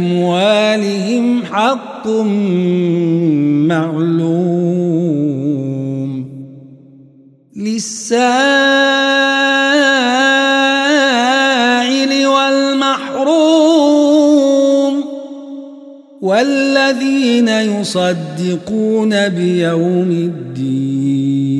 أموالهم حق معلوم للسائل والمحروم والذين يصدقون بيوم الدين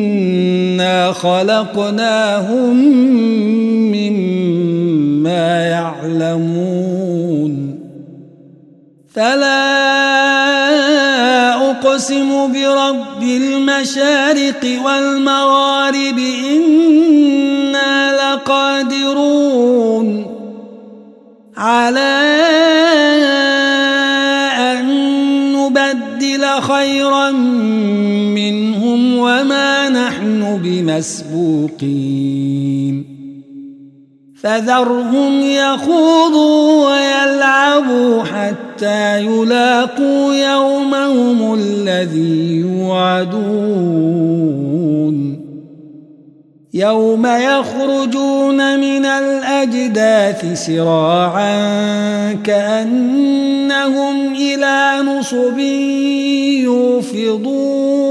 إنا خلقناهم مما يعلمون فلا أقسم برب المشارق والمغارب إنا لقادرون على أن نبدل خيرا نحن بمسبوقين فذرهم يخوضوا ويلعبوا حتى يلاقوا يومهم الذي يوعدون. يوم يخرجون من الأجداث سراعا كأنهم إلى نصب يوفضون.